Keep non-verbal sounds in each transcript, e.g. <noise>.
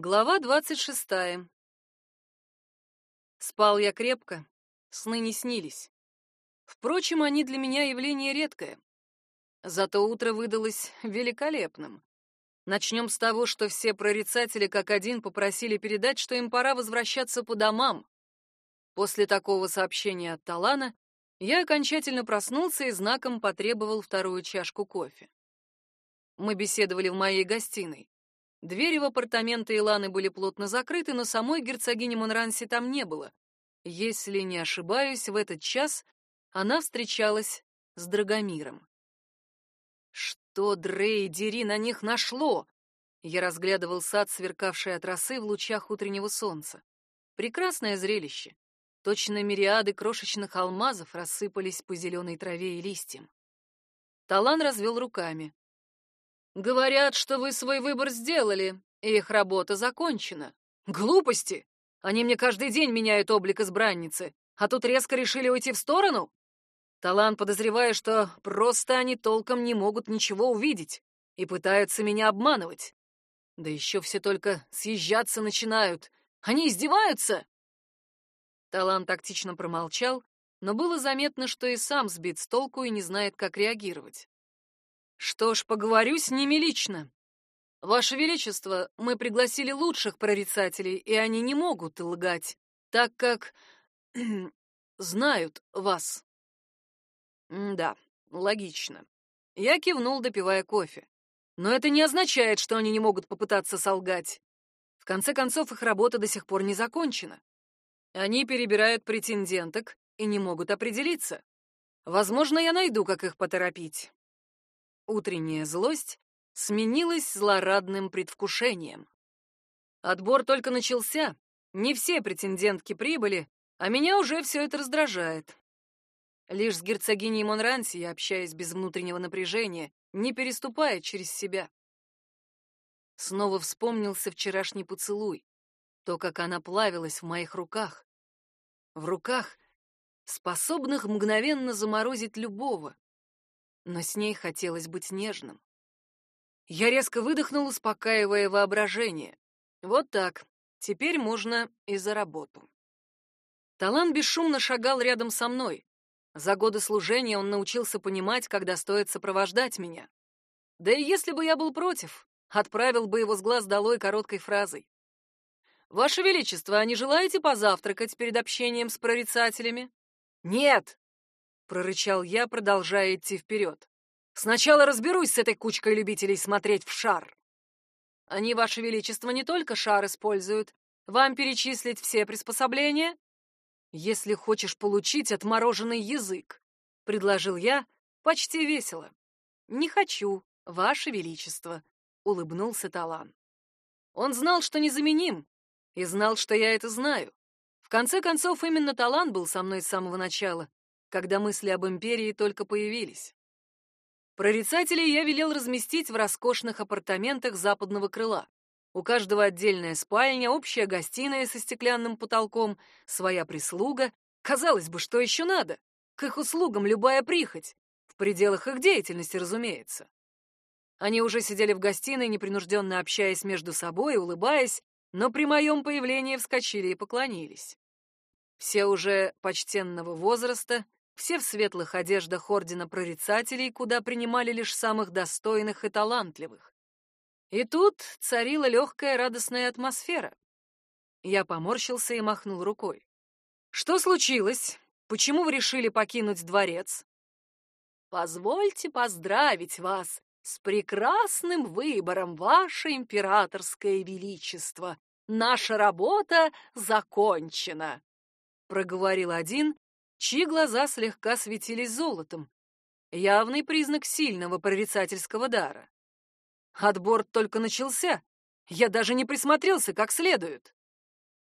Глава двадцать шестая. Спал я крепко, сны не снились. Впрочем, они для меня явление редкое. Зато утро выдалось великолепным. Начнем с того, что все прорицатели как один попросили передать, что им пора возвращаться по домам. После такого сообщения от Талана я окончательно проснулся и знаком потребовал вторую чашку кофе. Мы беседовали в моей гостиной. Двери в апартаменты Иланы были плотно закрыты, но самой герцогини Монранси там не было. Если не ошибаюсь, в этот час она встречалась с Драгомиром. Что Дрей Дери на них нашло? Я разглядывал сад, сверкавший от росы в лучах утреннего солнца. Прекрасное зрелище. Точно мириады крошечных алмазов рассыпались по зеленой траве и листьям. Талан развел руками. Говорят, что вы свой выбор сделали, и их работа закончена. Глупости! Они мне каждый день меняют облик избранницы, а тут резко решили уйти в сторону? Талан, подозревая, что просто они толком не могут ничего увидеть и пытаются меня обманывать. Да еще все только съезжаться начинают. Они издеваются!» Талан тактично промолчал, но было заметно, что и сам сбит с толку и не знает, как реагировать. Что ж, поговорю с ними лично. Ваше Величество, мы пригласили лучших прорицателей, и они не могут лгать, так как <clears throat> знают вас. Да, логично. Я кивнул, допивая кофе. Но это не означает, что они не могут попытаться солгать. В конце концов, их работа до сих пор не закончена. Они перебирают претенденток и не могут определиться. Возможно, я найду, как их поторопить. Утренняя злость сменилась злорадным предвкушением. Отбор только начался, не все претендентки прибыли, а меня уже все это раздражает. Лишь с герцогиней Монранси я общаюсь без внутреннего напряжения, не переступая через себя. Снова вспомнился вчерашний поцелуй, то, как она плавилась в моих руках. В руках, способных мгновенно заморозить любого но с ней хотелось быть нежным. Я резко выдохнул, успокаивая воображение. Вот так. Теперь можно и за работу. Талан бесшумно шагал рядом со мной. За годы служения он научился понимать, когда стоит сопровождать меня. Да и если бы я был против, отправил бы его с глаз долой короткой фразой. «Ваше Величество, а не желаете позавтракать перед общением с прорицателями?» «Нет!» Прорычал я, продолжая идти вперед. Сначала разберусь с этой кучкой любителей смотреть в шар. Они, ваше величество, не только шар используют. Вам перечислить все приспособления? Если хочешь получить отмороженный язык, предложил я, почти весело. Не хочу, ваше величество, улыбнулся Талан. Он знал, что незаменим, и знал, что я это знаю. В конце концов, именно Талан был со мной с самого начала когда мысли об империи только появились. Прорицателей я велел разместить в роскошных апартаментах западного крыла. У каждого отдельная спальня, общая гостиная со стеклянным потолком, своя прислуга. Казалось бы, что еще надо? К их услугам любая прихоть. В пределах их деятельности, разумеется. Они уже сидели в гостиной, непринужденно общаясь между собой, улыбаясь, но при моем появлении вскочили и поклонились. Все уже почтенного возраста, все в светлых одеждах ордена прорицателей, куда принимали лишь самых достойных и талантливых. И тут царила легкая радостная атмосфера. Я поморщился и махнул рукой. Что случилось? Почему вы решили покинуть дворец? Позвольте поздравить вас с прекрасным выбором, ваше императорское величество. Наша работа закончена, проговорил один, чьи глаза слегка светились золотом. Явный признак сильного прорицательского дара. Отбор только начался. Я даже не присмотрелся как следует.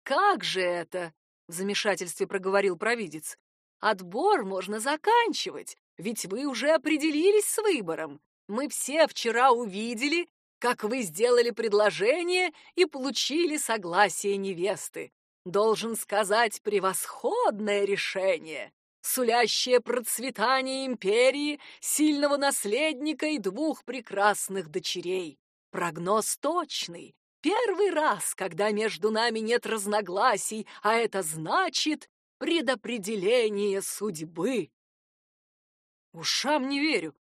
Как же это? в замешательстве проговорил провидец. Отбор можно заканчивать, ведь вы уже определились с выбором. Мы все вчера увидели, как вы сделали предложение и получили согласие невесты. Должен сказать, превосходное решение, сулящее процветание империи, сильного наследника и двух прекрасных дочерей. Прогноз точный. Первый раз, когда между нами нет разногласий, а это значит предопределение судьбы. Ушам не верю.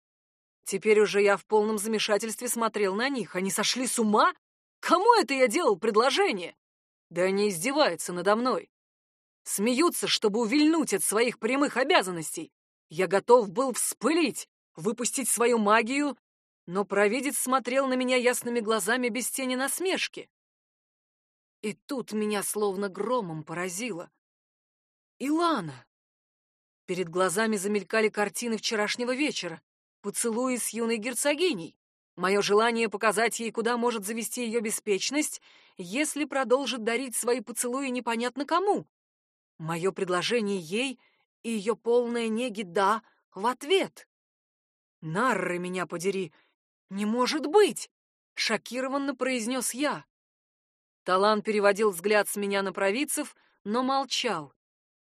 Теперь уже я в полном замешательстве смотрел на них. Они сошли с ума? Кому это я делал предложение? Да они издеваются надо мной. Смеются, чтобы увильнуть от своих прямых обязанностей. Я готов был вспылить, выпустить свою магию но провидец смотрел на меня ясными глазами без тени насмешки. И тут меня словно громом поразило. Илана! Перед глазами замелькали картины вчерашнего вечера, поцелуи с юной герцогиней, мое желание показать ей, куда может завести ее беспечность, если продолжит дарить свои поцелуи непонятно кому. Мое предложение ей и ее полное неги «да» в ответ. Нарры меня подери, «Не может быть!» — шокированно произнес я. Талан переводил взгляд с меня на провидцев, но молчал.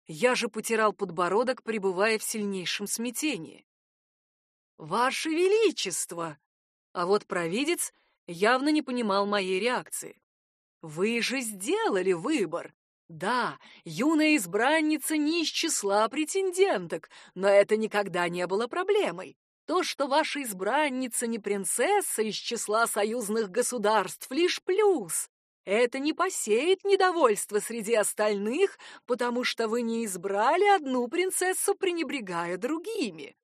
Я же потирал подбородок, пребывая в сильнейшем смятении. «Ваше Величество!» А вот провидец явно не понимал моей реакции. «Вы же сделали выбор!» Да, юная избранница не из числа претенденток, но это никогда не было проблемой. То, что ваша избранница не принцесса из числа союзных государств, лишь плюс. Это не посеет недовольство среди остальных, потому что вы не избрали одну принцессу, пренебрегая другими.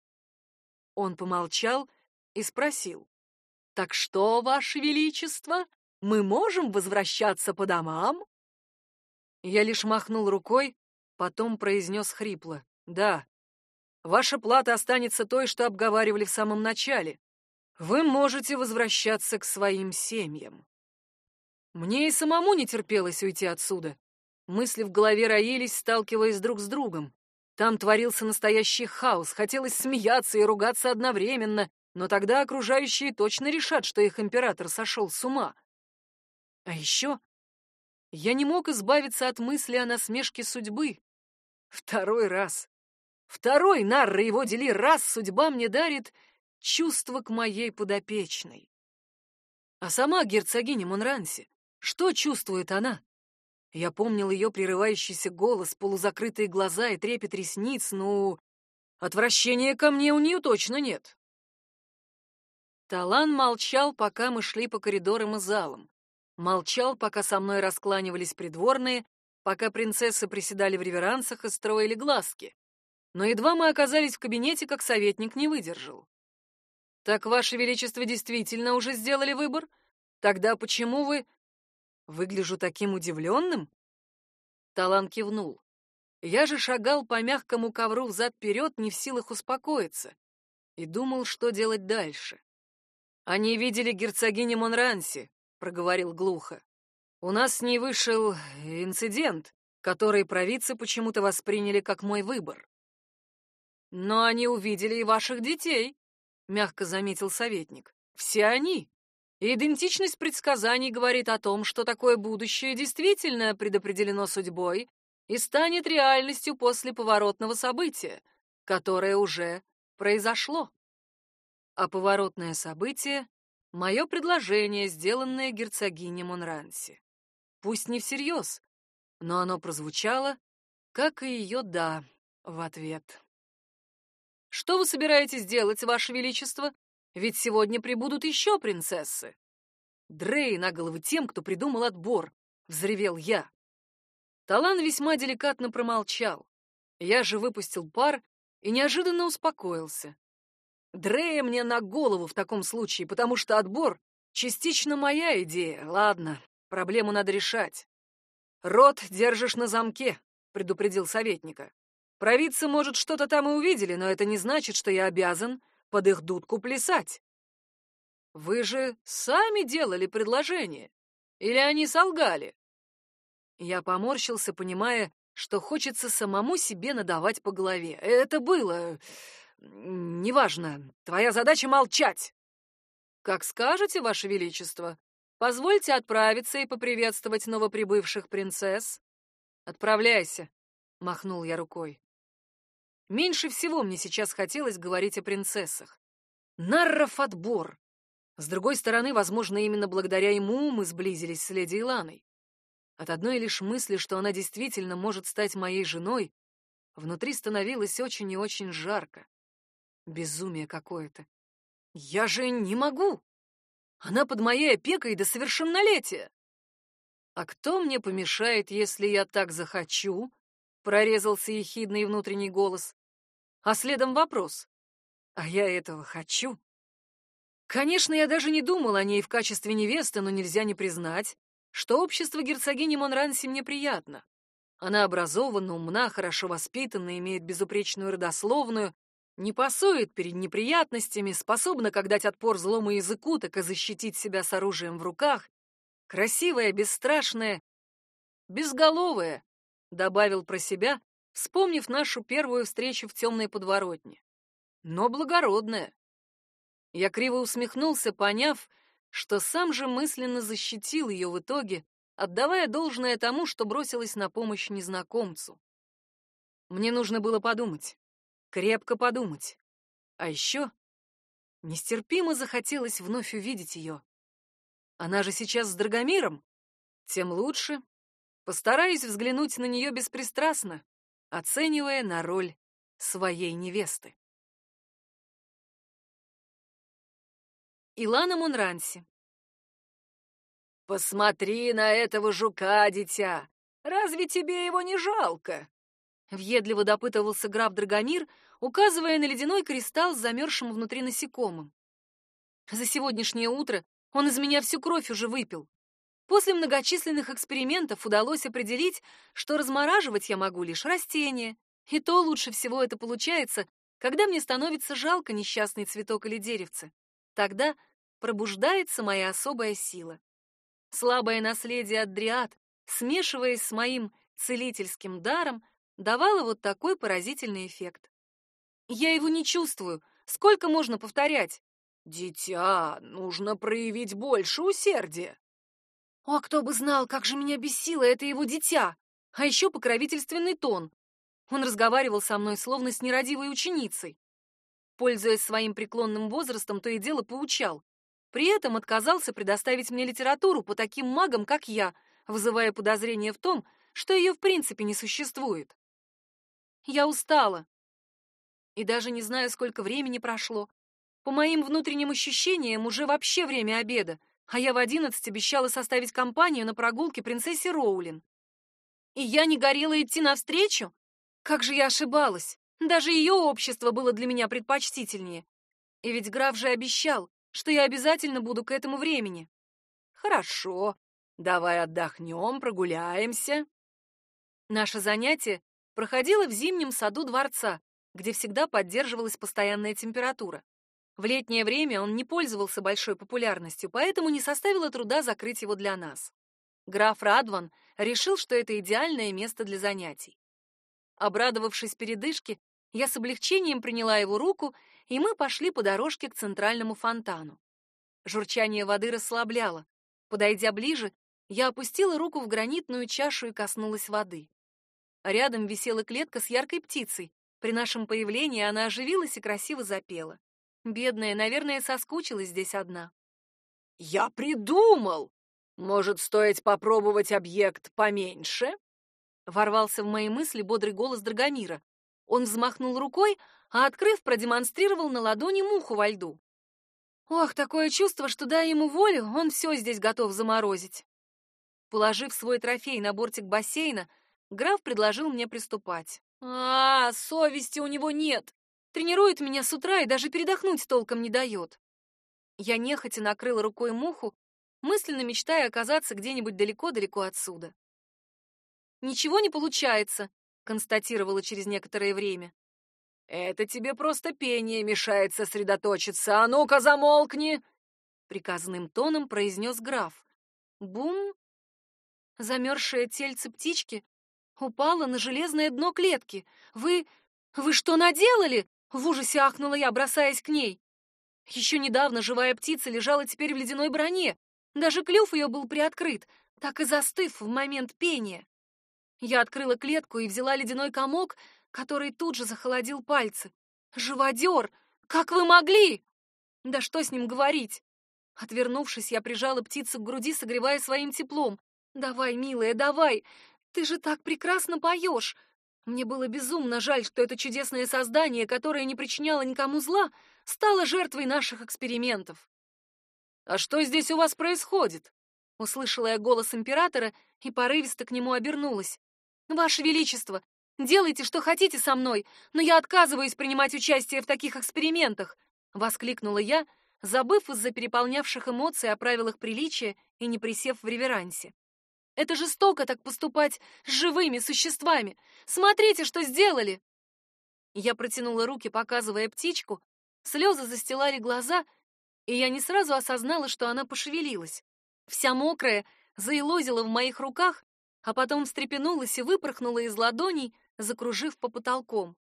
Он помолчал и спросил. «Так что, Ваше Величество, мы можем возвращаться по домам?» Я лишь махнул рукой, потом произнес хрипло. «Да, Ваша плата останется той, что обговаривали в самом начале. Вы можете возвращаться к своим семьям. Мне и самому не терпелось уйти отсюда. Мысли в голове роились, сталкиваясь друг с другом. Там творился настоящий хаос, хотелось смеяться и ругаться одновременно, но тогда окружающие точно решат, что их император сошел с ума. А еще я не мог избавиться от мысли о насмешке судьбы. Второй раз. Второй нарра его дели раз судьба мне дарит чувство к моей подопечной. А сама герцогиня Монранси, что чувствует она? Я помнил ее прерывающийся голос, полузакрытые глаза и трепет ресниц, ну, отвращения ко мне у нее точно нет. Талан молчал, пока мы шли по коридорам и залам. Молчал, пока со мной раскланивались придворные, пока принцессы приседали в реверансах и строили глазки но едва мы оказались в кабинете, как советник не выдержал. «Так, Ваше Величество, действительно уже сделали выбор? Тогда почему вы...» «Выгляжу таким удивленным?» Талан кивнул. Я же шагал по мягкому ковру взад-вперед, не в силах успокоиться, и думал, что делать дальше. «Они видели герцогиню Монранси», — проговорил глухо. «У нас с ней вышел инцидент, который провидцы почему-то восприняли как мой выбор. Но они увидели и ваших детей, мягко заметил советник. Все они. Идентичность предсказаний говорит о том, что такое будущее действительно предопределено судьбой и станет реальностью после поворотного события, которое уже произошло. А поворотное событие — мое предложение, сделанное герцогине Монранси. Пусть не всерьез, но оно прозвучало, как и ее «да» в ответ. Что вы собираетесь делать, Ваше Величество? Ведь сегодня прибудут еще принцессы. Дрей на головы тем, кто придумал отбор, взревел я. Талан весьма деликатно промолчал. Я же выпустил пар и неожиданно успокоился. Дрея мне на голову в таком случае, потому что отбор частично моя идея. Ладно, проблему надо решать. Рот держишь на замке, предупредил советника. Провидцы, может, что-то там и увидели, но это не значит, что я обязан под их дудку плясать. Вы же сами делали предложение. Или они солгали? Я поморщился, понимая, что хочется самому себе надавать по голове. Это было... Неважно. Твоя задача — молчать. Как скажете, Ваше Величество. Позвольте отправиться и поприветствовать новоприбывших принцесс. Отправляйся, — махнул я рукой. Меньше всего мне сейчас хотелось говорить о принцессах. Нарров отбор. С другой стороны, возможно, именно благодаря ему мы сблизились с леди Иланой. От одной лишь мысли, что она действительно может стать моей женой, внутри становилось очень и очень жарко. Безумие какое-то. Я же не могу! Она под моей опекой до совершеннолетия. А кто мне помешает, если я так захочу? Прорезался ехидный внутренний голос. А следом вопрос. А я этого хочу? Конечно, я даже не думал о ней в качестве невесты, но нельзя не признать, что общество герцогини Монранси мне приятно. Она образована, умна, хорошо воспитана, имеет безупречную родословную, не пасует перед неприятностями, способна как дать отпор злому языку, так и защитить себя с оружием в руках, красивая, бесстрашная, безголовая, добавил про себя, вспомнив нашу первую встречу в темной подворотне. Но благородная. Я криво усмехнулся, поняв, что сам же мысленно защитил ее в итоге, отдавая должное тому, что бросилась на помощь незнакомцу. Мне нужно было подумать, крепко подумать. А еще нестерпимо захотелось вновь увидеть ее. Она же сейчас с Драгомиром, тем лучше. Постараюсь взглянуть на нее беспристрастно, оценивая на роль своей невесты. Илана Монранси. «Посмотри на этого жука, дитя! Разве тебе его не жалко?» Въедливо допытывался граф Драгомир, указывая на ледяной кристалл с замерзшим внутри насекомым. За сегодняшнее утро он из меня всю кровь уже выпил. После многочисленных экспериментов удалось определить, что размораживать я могу лишь растения, и то лучше всего это получается, когда мне становится жалко несчастный цветок или деревце. Тогда пробуждается моя особая сила. Слабое наследие от дриад, смешиваясь с моим целительским даром, давало вот такой поразительный эффект. Я его не чувствую. Сколько можно повторять? Дитя, нужно проявить больше усердия. А кто бы знал, как же меня бесило это его дитя. А еще покровительственный тон. Он разговаривал со мной словно с нерадивой ученицей. Пользуясь своим преклонным возрастом, то и дело поучал. При этом отказался предоставить мне литературу по таким магам, как я, вызывая подозрение в том, что ее в принципе не существует. Я устала. И даже не знаю, сколько времени прошло. По моим внутренним ощущениям, уже вообще время обеда, а я в одиннадцать обещала составить компанию на прогулке принцессе Роулин. И я не горела идти навстречу? Как же я ошибалась! Даже ее общество было для меня предпочтительнее. И ведь граф же обещал, что я обязательно буду к этому времени. Хорошо, давай отдохнем, прогуляемся. Наше занятие проходило в зимнем саду дворца, где всегда поддерживалась постоянная температура. В летнее время он не пользовался большой популярностью, поэтому не составило труда закрыть его для нас. Граф Радван решил, что это идеальное место для занятий. Обрадовавшись передышке, я с облегчением приняла его руку и мы пошли по дорожке к центральному фонтану. Журчание воды расслабляло. Подойдя ближе, я опустила руку в гранитную чашу и коснулась воды. Рядом висела клетка с яркой птицей. При нашем появлении она оживилась и красиво запела. Бедная, наверное, соскучилась здесь одна. «Я придумал! Может, стоит попробовать объект поменьше?» Ворвался в мои мысли бодрый голос Драгомира. Он взмахнул рукой, а, открыв, продемонстрировал на ладони муху во льду. Ох, такое чувство, что дай ему волю, он все здесь готов заморозить. Положив свой трофей на бортик бассейна, граф предложил мне приступать. А, совести у него нет. Тренирует меня с утра и даже передохнуть толком не дает. Я нехотя накрыла рукой муху, мысленно мечтая оказаться где-нибудь далеко-далеко отсюда. Ничего не получается, констатировала через некоторое время. Это тебе просто пение мешает сосредоточиться. А ну-ка, замолкни, приказным тоном произнес граф. Бум! Замерзшее тельце птички упало на железное дно клетки. Вы... вы что наделали? В ужасе ахнула я, бросаясь к ней. Еще недавно живая птица лежала теперь в ледяной броне. Даже клюв ее был приоткрыт, так и застыв в момент пения. Я открыла клетку и взяла ледяной комок, который тут же захолодил пальцы. «Живодер! Как вы могли?» «Да что с ним говорить? Отвернувшись, я прижала птицу к груди, согревая своим теплом. «Давай, милая, давай! Ты же так прекрасно поешь!» Мне было безумно жаль, что это чудесное создание, которое не причиняло никому зла, стало жертвой наших экспериментов. «А что здесь у вас происходит?» Услышала я голос императора и порывисто к нему обернулась. «Ваше Величество, делайте, что хотите со мной, но я отказываюсь принимать участие в таких экспериментах!» — воскликнула я, забыв из-за переполнявших эмоций о правилах приличия и не присев в реверансе. Это жестоко так поступать с живыми существами. Смотрите, что сделали!» Я протянула руки, показывая птичку. Слезы застилали глаза, и я не сразу осознала, что она пошевелилась. Вся мокрая, заилозила в моих руках, а потом встрепенулась и выпорхнула из ладоней, закружив по потолком.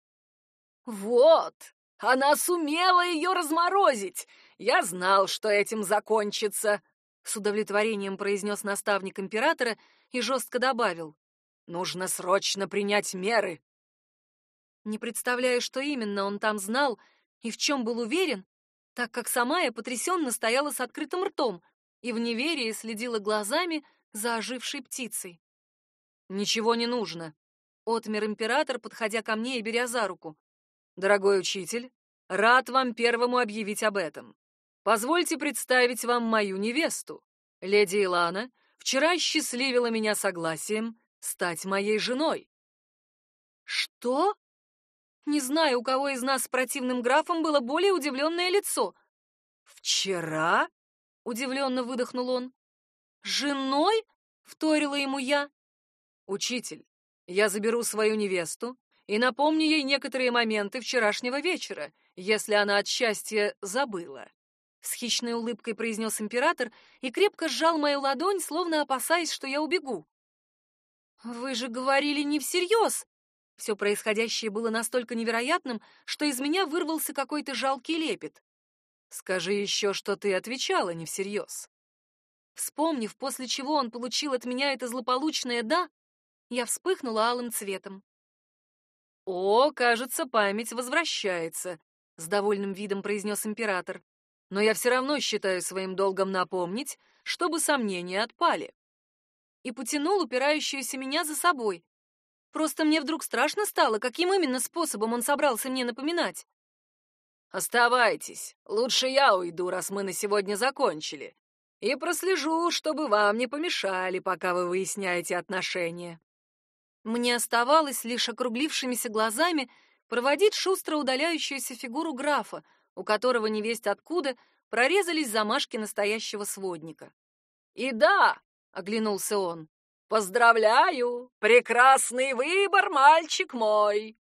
«Вот! Она сумела ее разморозить! Я знал, что этим закончится!» С удовлетворением произнес наставник императора и жестко добавил: "Нужно срочно принять меры". Не представляю, что именно он там знал и в чем был уверен, так как сама я потрясенно стояла с открытым ртом и в неверии следила глазами за ожившей птицей. Ничего не нужно, отмер император, подходя ко мне и беря за руку. Дорогой учитель, рад вам первому объявить об этом. Позвольте представить вам мою невесту. Леди Илана вчера счастливила меня согласием стать моей женой. Что? Не знаю, у кого из нас с противным графом было более удивленное лицо. Вчера? Удивленно выдохнул он. Женой? Вторила ему я. Учитель, я заберу свою невесту и напомню ей некоторые моменты вчерашнего вечера, если она от счастья забыла с хищной улыбкой произнес император и крепко сжал мою ладонь, словно опасаясь, что я убегу. Вы же говорили не всерьез!» Все происходящее было настолько невероятным, что из меня вырвался какой-то жалкий лепет. Скажи еще, что ты отвечала не всерьез. Вспомнив, после чего он получил от меня это злополучное «да», я вспыхнула алым цветом. «О, кажется, память возвращается», — с довольным видом произнес император но я все равно считаю своим долгом напомнить, чтобы сомнения отпали. И потянул упирающуюся меня за собой. Просто мне вдруг страшно стало, каким именно способом он собрался мне напоминать. Оставайтесь, лучше я уйду, раз мы на сегодня закончили, и прослежу, чтобы вам не помешали, пока вы выясняете отношения. Мне оставалось лишь округлившимися глазами проводить шустро удаляющуюся фигуру графа, у которого невесть откуда прорезались замашки настоящего сводника. «И да!» — оглянулся он. «Поздравляю! Прекрасный выбор, мальчик мой!»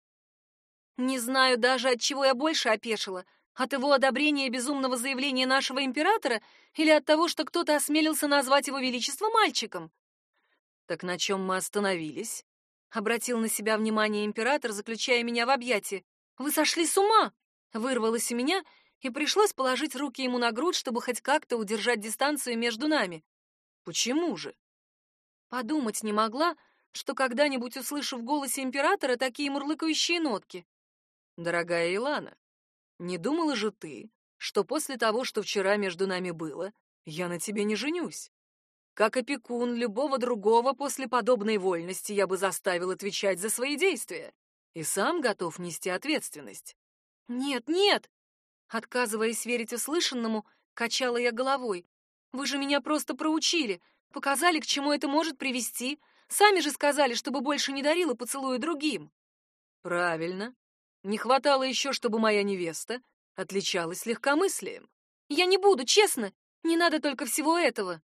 Не знаю даже, от чего я больше опешила. От его одобрения безумного заявления нашего императора или от того, что кто-то осмелился назвать его величество мальчиком? Так на чем мы остановились? Обратил на себя внимание император, заключая меня в объятия. Вы сошли с ума! Вырвалось у меня, и пришлось положить руки ему на грудь, чтобы хоть как-то удержать дистанцию между нами. Почему же? Подумать не могла, что когда-нибудь услышу в голосе императора такие мурлыкающие нотки. Дорогая Илана, не думала же ты, что после того, что вчера между нами было, я на тебе не женюсь? Как опекун любого другого после подобной вольности я бы заставил отвечать за свои действия и сам готов нести ответственность. «Нет, нет!» Отказываясь верить услышанному, качала я головой. «Вы же меня просто проучили, показали, к чему это может привести. Сами же сказали, чтобы больше не дарила поцелуя другим». «Правильно. Не хватало еще, чтобы моя невеста отличалась легкомыслием. Я не буду, честно. Не надо только всего этого».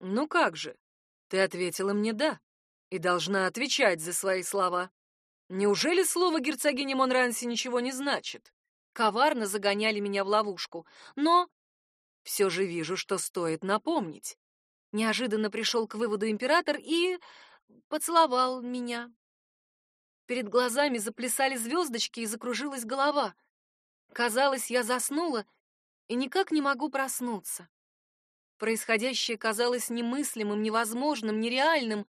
«Ну как же? Ты ответила мне «да» и должна отвечать за свои слова. Неужели слово герцогини Монранси ничего не значит? Коварно загоняли меня в ловушку, но все же вижу, что стоит напомнить. Неожиданно пришел к выводу император и поцеловал меня. Перед глазами заплясали звездочки и закружилась голова. Казалось, я заснула и никак не могу проснуться. Происходящее казалось немыслимым, невозможным, нереальным,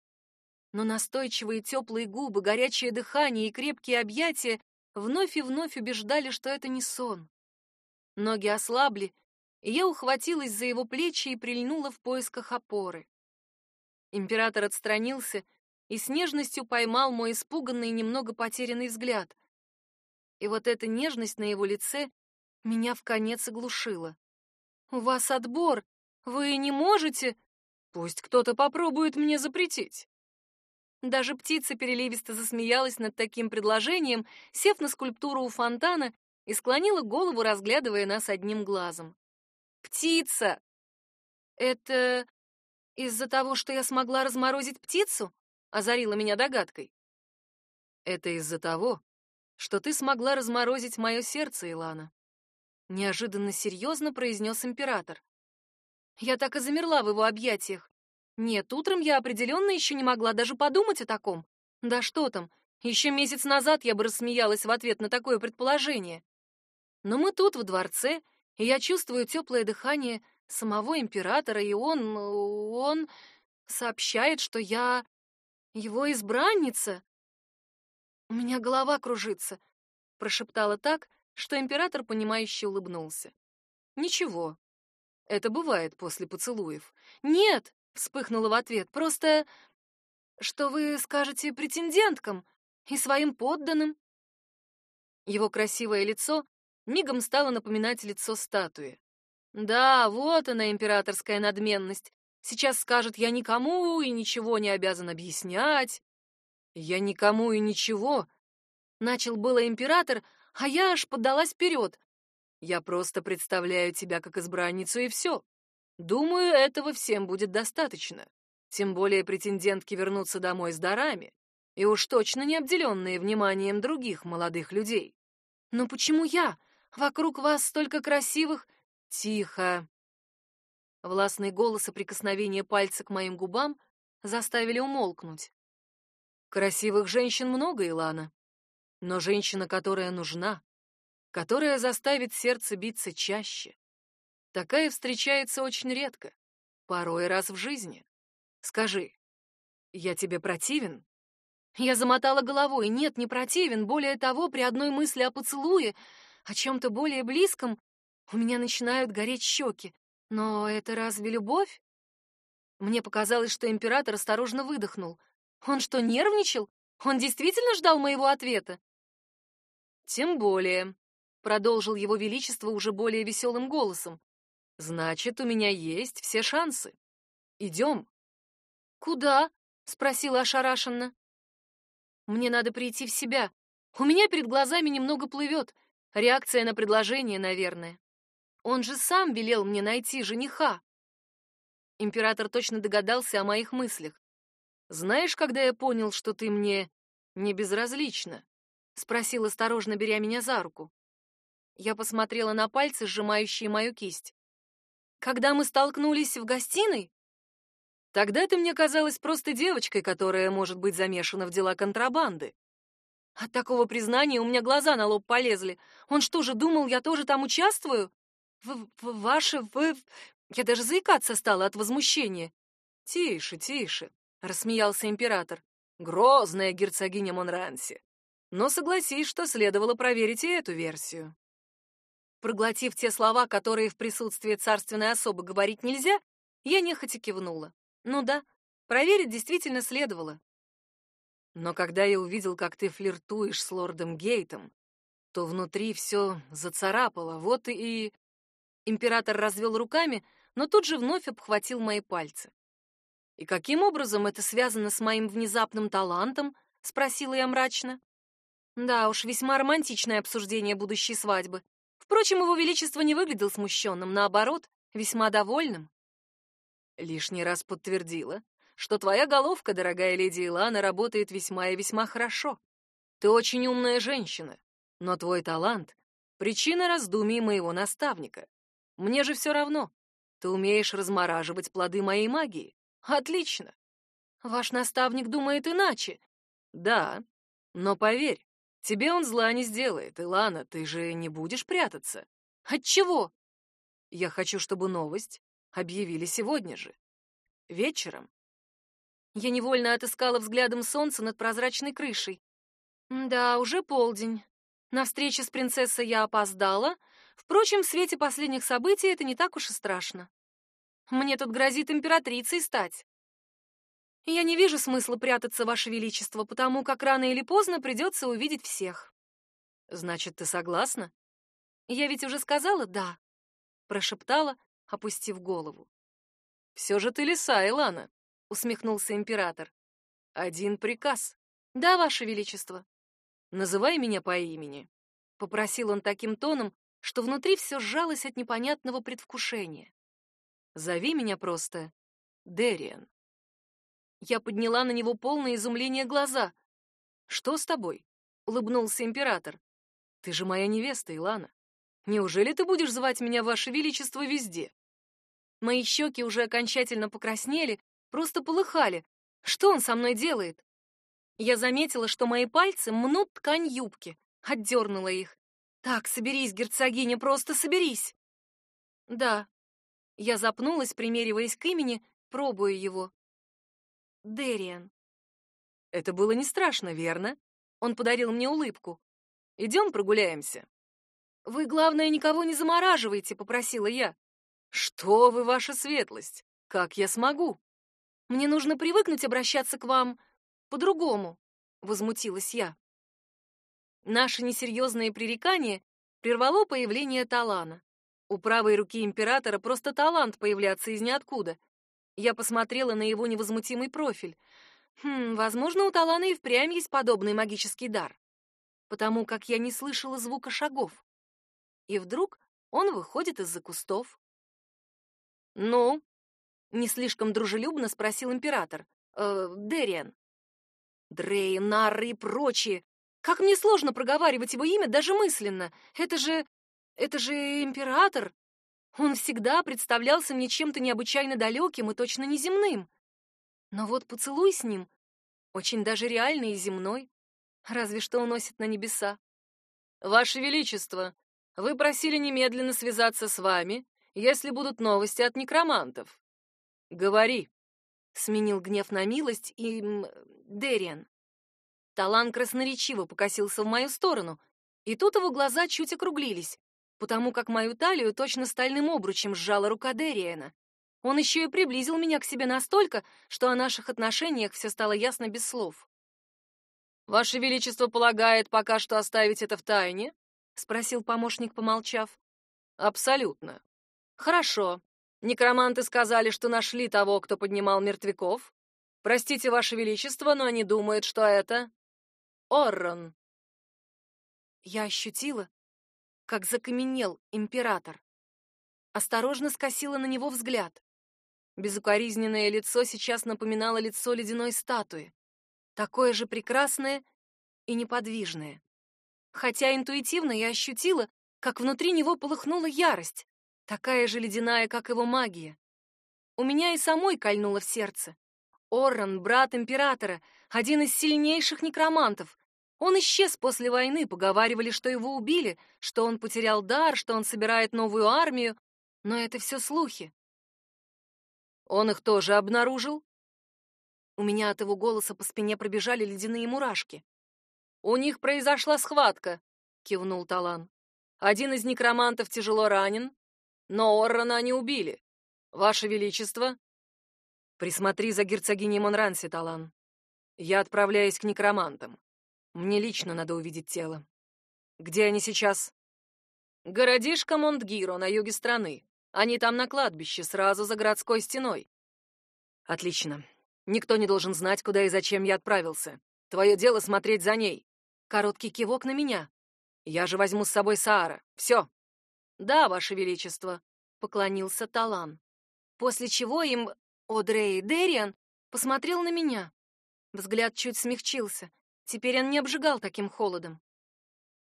но настойчивые теплые губы, горячее дыхание и крепкие объятия вновь и вновь убеждали, что это не сон. Ноги ослабли, и я ухватилась за его плечи и прильнула в поисках опоры. Император отстранился и с нежностью поймал мой испуганный и немного потерянный взгляд. И вот эта нежность на его лице меня в конец оглушила. «У вас отбор! Вы не можете...» «Пусть кто-то попробует мне запретить!» Даже птица переливисто засмеялась над таким предложением, сев на скульптуру у фонтана и склонила голову, разглядывая нас одним глазом. «Птица! Это из-за того, что я смогла разморозить птицу?» — озарила меня догадкой. «Это из-за того, что ты смогла разморозить мое сердце, Илана», — неожиданно серьезно произнес император. Я так и замерла в его объятиях. Нет, утром я определенно еще не могла даже подумать о таком. Да что там, еще месяц назад я бы рассмеялась в ответ на такое предположение. Но мы тут, в дворце, и я чувствую теплое дыхание самого императора, и он... он сообщает, что я его избранница. У меня голова кружится, прошептала так, что император понимающе улыбнулся. Ничего. Это бывает после поцелуев. Нет, вспыхнула в ответ. Просто что вы скажете претенденткам и своим подданным? Его красивое лицо мигом стало напоминать лицо статуи. Да, вот она императорская надменность. Сейчас скажет: "Я никому и ничего не обязан объяснять". Я никому и ничего, начал было император, а я аж поддалась вперед. Я просто представляю тебя как избранницу и все. Думаю, этого всем будет достаточно. Тем более претендентки вернутся домой с дарами, и уж точно не обделенные вниманием других молодых людей. Но почему я? Вокруг вас столько красивых... Тихо. Властный голос и прикосновение пальца к моим губам заставили умолкнуть. Красивых женщин много, Илана. Но женщина, которая нужна, которая заставит сердце биться чаще, Такая встречается очень редко, порой раз в жизни. Скажи, я тебе противен? Я замотала головой. Нет, не противен. Более того, при одной мысли о поцелуе, о чем-то более близком, у меня начинают гореть щеки. Но это разве любовь? Мне показалось, что император осторожно выдохнул. Он что, нервничал? Он действительно ждал моего ответа? Тем более, продолжил его величество уже более веселым голосом. Значит, у меня есть все шансы. Идем. Куда? спросила ошарашенно. Мне надо прийти в себя. У меня перед глазами немного плывет. Реакция на предложение, наверное. Он же сам велел мне найти жениха. Император точно догадался о моих мыслях. Знаешь, когда я понял, что ты мне не безразлична? спросил осторожно, беря меня за руку. Я посмотрела на пальцы, сжимающие мою кисть. Когда мы столкнулись в гостиной? Тогда ты мне казалась просто девочкой, которая может быть замешана в дела контрабанды. От такого признания у меня глаза на лоб полезли. Он что же думал, я тоже там участвую? В, в ваше, вы... Я даже заикаться стала от возмущения. Тише, тише, рассмеялся император. Грозная герцогиня Монранси. Но согласись, что следовало проверить и эту версию. Проглотив те слова, которые в присутствии царственной особы говорить нельзя, я нехотя кивнула. Ну да, проверить действительно следовало. Но когда я увидел, как ты флиртуешь с лордом Гейтом, то внутри все зацарапало. Вот и император развел руками, но тут же вновь обхватил мои пальцы. И каким образом это связано с моим внезапным талантом? спросила я мрачно. Да уж, весьма романтичное обсуждение будущей свадьбы. Впрочем, его величество не выглядел смущенным, наоборот, весьма довольным. Лишний раз подтвердила, что твоя головка, дорогая леди Илана, работает весьма и весьма хорошо. Ты очень умная женщина, но твой талант — причина раздумий моего наставника. Мне же все равно. Ты умеешь размораживать плоды моей магии. Отлично. Ваш наставник думает иначе. Да, но поверь, Тебе он зла не сделает, Илана, ты же не будешь прятаться. От чего? Я хочу, чтобы новость объявили сегодня же. Вечером. Я невольно отыскала взглядом солнце над прозрачной крышей. Да, уже полдень. На встречу с принцессой я опоздала. Впрочем, в свете последних событий это не так уж и страшно. Мне тут грозит императрицей стать. Я не вижу смысла прятаться, Ваше Величество, потому как рано или поздно придется увидеть всех. Значит, ты согласна? Я ведь уже сказала «да», — прошептала, опустив голову. «Все же ты лиса, Илана», — усмехнулся император. «Один приказ». «Да, Ваше Величество». «Называй меня по имени», — попросил он таким тоном, что внутри все сжалось от непонятного предвкушения. «Зови меня просто Дериан». Я подняла на него полное изумление глаза. «Что с тобой?» — улыбнулся император. «Ты же моя невеста, Илана. Неужели ты будешь звать меня, Ваше Величество, везде?» Мои щеки уже окончательно покраснели, просто полыхали. Что он со мной делает? Я заметила, что мои пальцы мнут ткань юбки, отдернула их. Так, соберись, герцогиня, просто соберись. Да. Я запнулась, примериваясь к имени, пробуя его. Дериан. Это было не страшно, верно? Он подарил мне улыбку. Идем прогуляемся. Вы, главное, никого не замораживайте, попросила я. Что вы, ваша светлость? Как я смогу? Мне нужно привыкнуть обращаться к вам по-другому, возмутилась я. Наши несерьезные пререкания прервало появление Талана. У правой руки императора просто талант появляться из ниоткуда. Я посмотрела на его невозмутимый профиль. Хм, возможно, у Талана и впрямь есть подобный магический дар. Потому как я не слышала звука шагов. И вдруг он выходит из-за кустов. «Ну?» — не слишком дружелюбно спросил император. «Э, Дериан». Дрей, Нарр и прочие. Как мне сложно проговаривать его имя даже мысленно. Это же... это же император. Он всегда представлялся мне чем-то необычайно далеким и точно неземным. Но вот поцелуй с ним очень даже реальный и земной. Разве что уносит на небеса. «Ваше Величество, вы просили немедленно связаться с вами если будут новости от некромантов. Говори, сменил гнев на милость и Дериан. Талан красноречиво покосился в мою сторону, и тут его глаза чуть округлились, потому как мою талию точно стальным обручем сжала рука Дериана. Он еще и приблизил меня к себе настолько, что о наших отношениях все стало ясно без слов. Ваше величество полагает пока что оставить это в тайне? спросил помощник, помолчав. Абсолютно. Хорошо. Некроманты сказали, что нашли того, кто поднимал мертвяков. Простите, ваше величество, но они думают, что это Оррон. Я ощутила, как закаменел император. Осторожно скосила на него взгляд. Безукоризненное лицо сейчас напоминало лицо ледяной статуи, такое же прекрасное и неподвижное. Хотя интуитивно я ощутила, как внутри него полыхнула ярость, такая же ледяная, как его магия. У меня и самой кольнуло в сердце. Оррон, брат императора, один из сильнейших некромантов. Он исчез после войны, поговаривали, что его убили, что он потерял дар, что он собирает новую армию, но это все слухи. Он их тоже обнаружил? У меня от его голоса по спине пробежали ледяные мурашки. У них произошла схватка, кивнул Талан. Один из некромантов тяжело ранен, но Оррона они убили. Ваше Величество, присмотри за герцогиней Монранси, Талан. Я отправляюсь к некромантам. Мне лично надо увидеть тело. Где они сейчас? Городишко Монтгиро на юге страны. Они там на кладбище, сразу за городской стеной. Отлично. Никто не должен знать, куда и зачем я отправился. Твое дело смотреть за ней. Короткий кивок на меня. Я же возьму с собой Саара. Все, «Да, Ваше Величество», — поклонился Талан. После чего им Одрей Дериан посмотрел на меня. Взгляд чуть смягчился. Теперь он не обжигал таким холодом.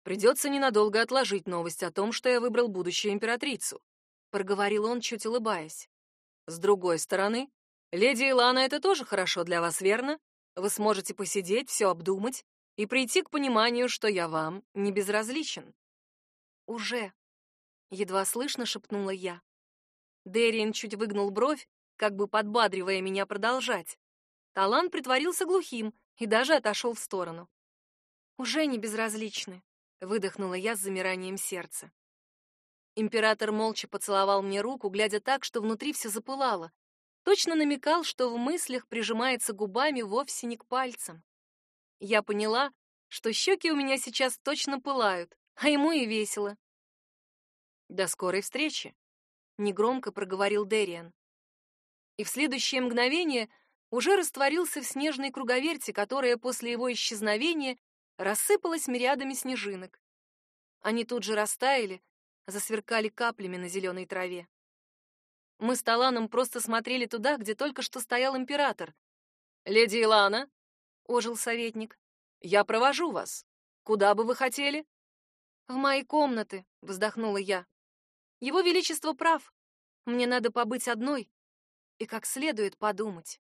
«Придется ненадолго отложить новость о том, что я выбрал будущую императрицу», — проговорил он, чуть улыбаясь. «С другой стороны, леди Илана, это тоже хорошо для вас, верно? Вы сможете посидеть, все обдумать и прийти к пониманию, что я вам не безразличен». «Уже», едва слышно шепнула я. Дерриен чуть выгнул бровь, как бы подбадривая меня продолжать. Талан притворился глухим и даже отошел в сторону. Уже не безразличны, выдохнула я с замиранием сердца. Император молча поцеловал мне руку, глядя так, что внутри все запылало. Точно намекал, что в мыслях прижимается губами вовсе не к пальцам. Я поняла, что щеки у меня сейчас точно пылают, а ему и весело. «До скорой встречи», — негромко проговорил Дериан. И в следующее мгновение уже растворился в снежной круговерти, которая после его исчезновения рассыпалась мириадами снежинок. Они тут же растаяли, засверкали каплями на зеленой траве. Мы с Таланом просто смотрели туда, где только что стоял император. «Леди Илана», — ожил советник, — «я провожу вас. Куда бы вы хотели?» «В мои комнаты», — вздохнула я. «Его Величество прав. Мне надо побыть одной и как следует подумать».